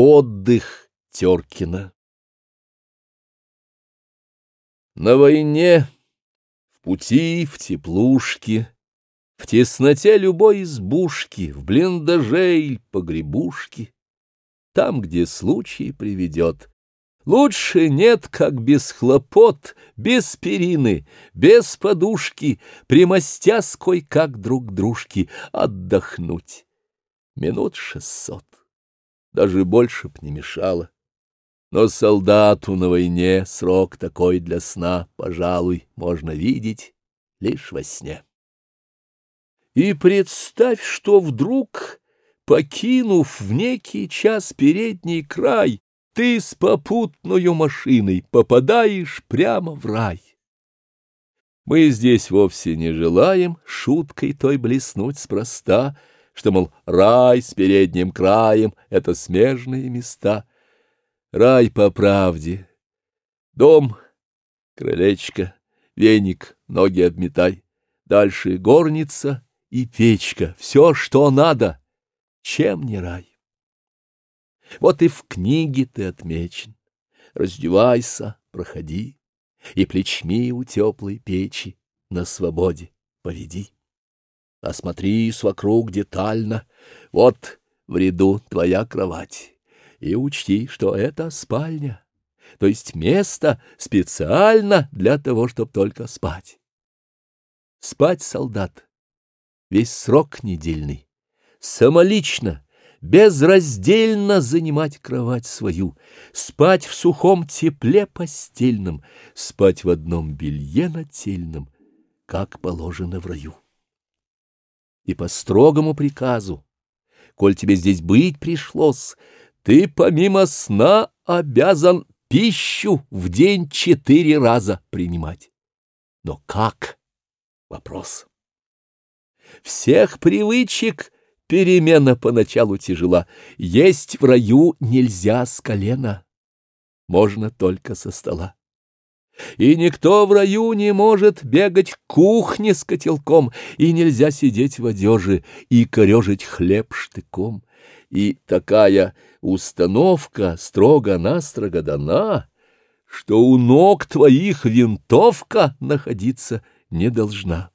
Отдых Теркина. На войне, в пути, в теплушке, В тесноте любой избушки, В блиндаже или погребушке, Там, где случай приведет, Лучше нет, как без хлопот, без перины, без подушки, Примостясь кой-как друг дружки, отдохнуть. Минут шестьсот даже больше б не мешало. Но солдату на войне срок такой для сна, пожалуй, можно видеть лишь во сне. И представь, что вдруг, покинув в некий час передний край, ты с попутной машиной попадаешь прямо в рай. Мы здесь вовсе не желаем шуткой той блеснуть спроста, что, мол, рай с передним краем — это смежные места. Рай по правде. Дом, крылечко, веник, ноги обметай. Дальше горница и печка. Все, что надо. Чем не рай? Вот и в книге ты отмечен. Раздевайся, проходи, и плечми у теплой печи на свободе поведи. Осмотрись вокруг детально. Вот в ряду твоя кровать. И учти, что это спальня, то есть место специально для того, чтобы только спать. Спать, солдат, весь срок недельный, самолично, безраздельно занимать кровать свою, спать в сухом тепле постельном, спать в одном белье нательном, как положено в раю и по строгому приказу, коль тебе здесь быть пришлось, ты помимо сна обязан пищу в день четыре раза принимать. Но как? Вопрос. Всех привычек перемена поначалу тяжела. Есть в раю нельзя с колена. Можно только со стола и никто в раю не может бегать к кухне с котелком, и нельзя сидеть в одежи и корежить хлеб штыком. И такая установка строго-настрого дана, что у ног твоих винтовка находиться не должна.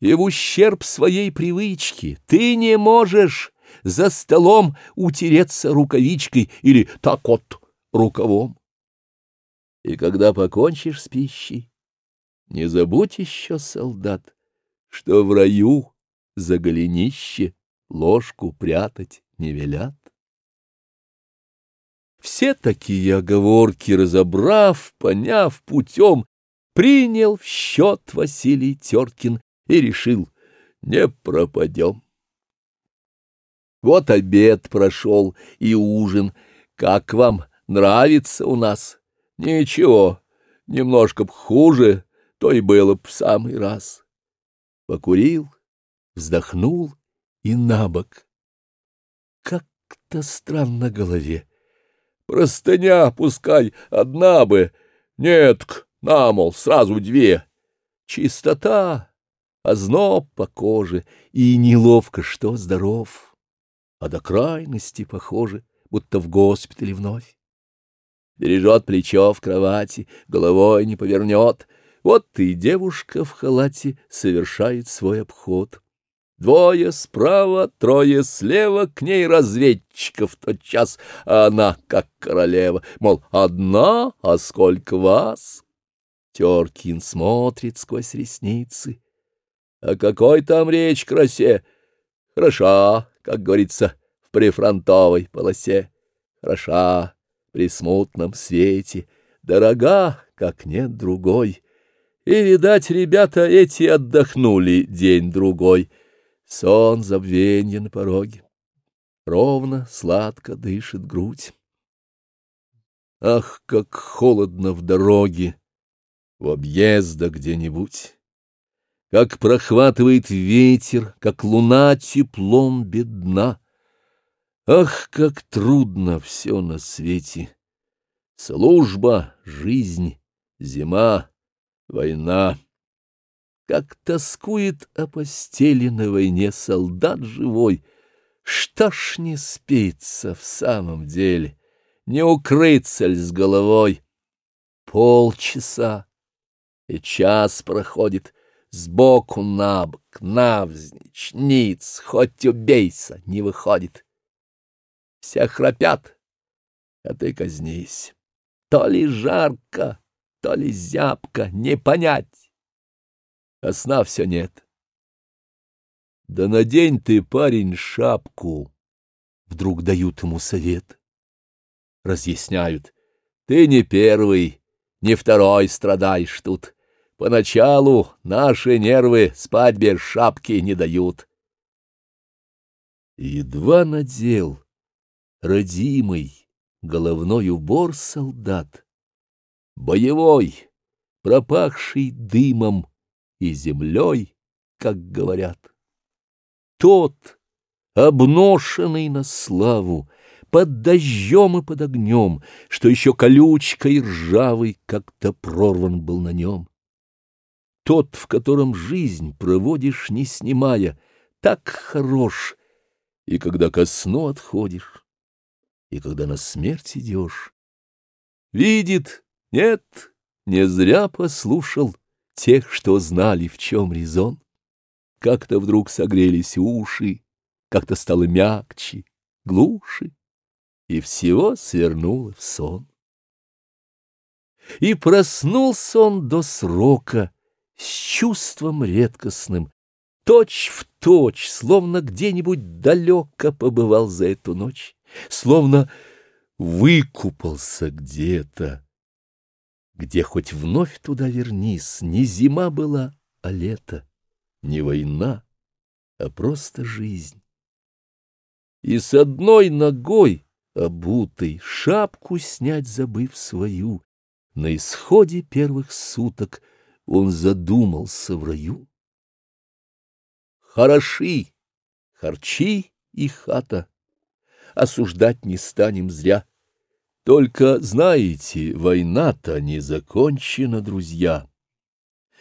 И в ущерб своей привычке ты не можешь за столом утереться рукавичкой или так вот рукавом. И когда покончишь с пищей, не забудь еще, солдат, что в раю за голенище ложку прятать не велят. Все такие оговорки разобрав, поняв путем, принял в счет Василий Теркин и решил — не пропадем. Вот обед прошел и ужин. Как вам нравится у нас? Ничего, немножко б хуже, то и было б в самый раз. Покурил, вздохнул и на бок. Как-то странно голове. Простыня, пускай, одна бы. Нет, к намол, сразу две. Чистота, озноб по коже, и неловко, что здоров. А до крайности похоже, будто в госпитале вновь бережет плечо в кровати, головой не повернет. Вот и девушка в халате совершает свой обход. Двое справа, трое слева, к ней разведчиков тот час, а она, как королева, мол, одна, а сколько вас? Теркин смотрит сквозь ресницы. А какой там речь красе? Хороша, как говорится, в прифронтовой полосе. Хороша при смутном свете, дорога, как нет другой. И, видать, ребята эти отдохнули день-другой. Сон забвенья на пороге. Ровно, сладко дышит грудь. Ах, как холодно в дороге, в объезда где-нибудь. Как прохватывает ветер, как луна теплом бедна. Ах, как трудно все на свете! Служба, жизнь, зима, война. Как тоскует о постели на войне солдат живой. Что ж не спится в самом деле, не укрыться ль с головой? Полчаса и час проходит сбоку на бок, навзничь, ниц, хоть убейся, не выходит все храпят, а ты казнись. То ли жарко, то ли зябко, не понять, а сна все нет. Да надень ты, парень, шапку, вдруг дают ему совет. Разъясняют, ты не первый, не второй страдаешь тут. Поначалу наши нервы спать без шапки не дают. Едва надел родимый, головной убор солдат, боевой, пропахший дымом и землей, как говорят. Тот, обношенный на славу, под дождем и под огнем, что еще колючкой ржавый как-то прорван был на нем. Тот, в котором жизнь проводишь, не снимая, так хорош, и когда ко сну отходишь, и когда на смерть идешь. Видит, нет, не зря послушал тех, что знали, в чем резон. Как-то вдруг согрелись уши, как-то стало мягче, глуше, и всего свернуло в сон. И проснулся он до срока, с чувством редкостным, точь в точь, словно где-нибудь далеко побывал за эту ночь, словно выкупался где-то, где хоть вновь туда вернись, не зима была, а лето, не война, а просто жизнь. И с одной ногой, обутой, шапку снять забыв свою, на исходе первых суток он задумался в раю хороши, харчи и хата. Осуждать не станем зря. Только, знаете, война-то не закончена, друзья.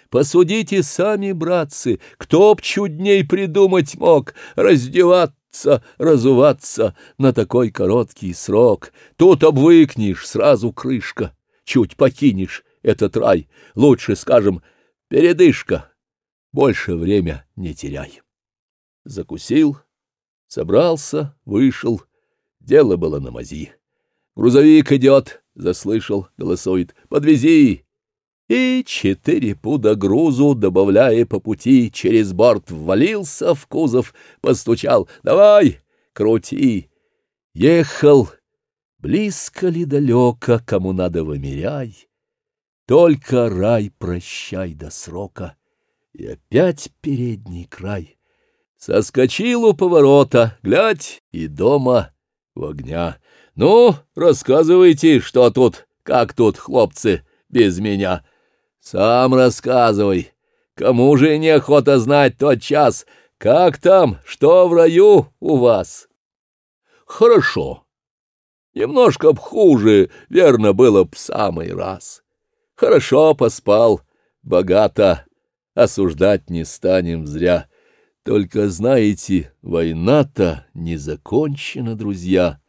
Посудите сами, братцы, кто б чудней придумать мог раздеваться, разуваться на такой короткий срок. Тут обвыкнешь, сразу крышка, чуть покинешь этот рай, лучше, скажем, передышка. Больше время не теряй закусил, собрался, вышел. Дело было на мази. «Грузовик идет!» — заслышал, голосует. «Подвези!» И четыре пуда грузу, добавляя по пути, через борт ввалился в кузов, постучал. «Давай! Крути!» Ехал. Близко ли далеко, кому надо вымеряй. Только рай прощай до срока, и опять передний край. Соскочил у поворота, глядь, и дома в огня. Ну, рассказывайте, что тут, как тут, хлопцы, без меня. Сам рассказывай. Кому же неохота знать тот час, как там, что в раю у вас? Хорошо. Немножко б хуже, верно, было б в самый раз. Хорошо поспал, богато, осуждать не станем зря. Только знаете, война-то не закончена, друзья.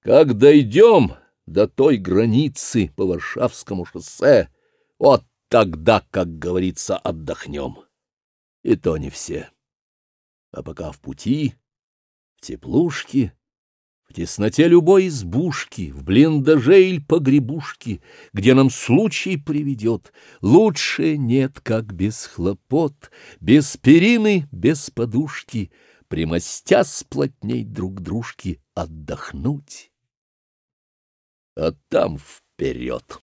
Как дойдем до той границы по Варшавскому шоссе, вот тогда, как говорится, отдохнем. И то не все. А пока в пути, в теплушке, в тесноте любой избушки, в блиндаже или погребушки, Где нам случай приведет, лучше нет, как без хлопот, Без перины, без подушки, примостясь плотней друг дружки, Отдохнуть, а там вперед.